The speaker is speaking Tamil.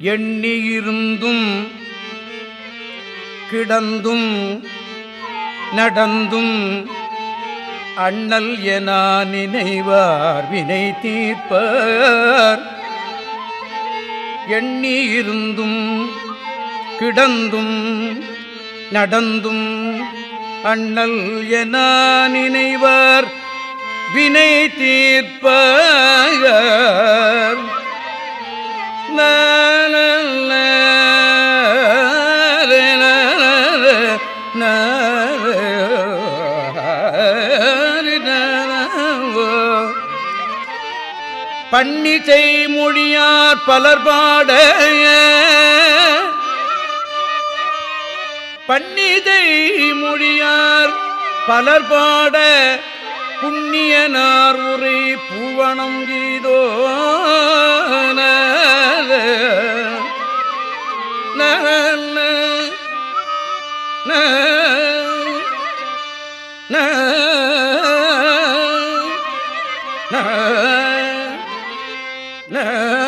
எண்ணியிருந்தும் கிடந்தும் நடந்தும் அண்ணல் என நினைவார் வினை தீர்ப்பார். எண்ணியிருந்தும் கிடந்தும் நடந்தும் அண்ணல் என நினைவார் வினை தீர்ப்பார். நான் பன்னிசை மொழியார் பலர் பாட பன்னிதை மொழியார் பலர் பலர்பாட புண்ணியனார் உரை பூவணம் கீதோ ந la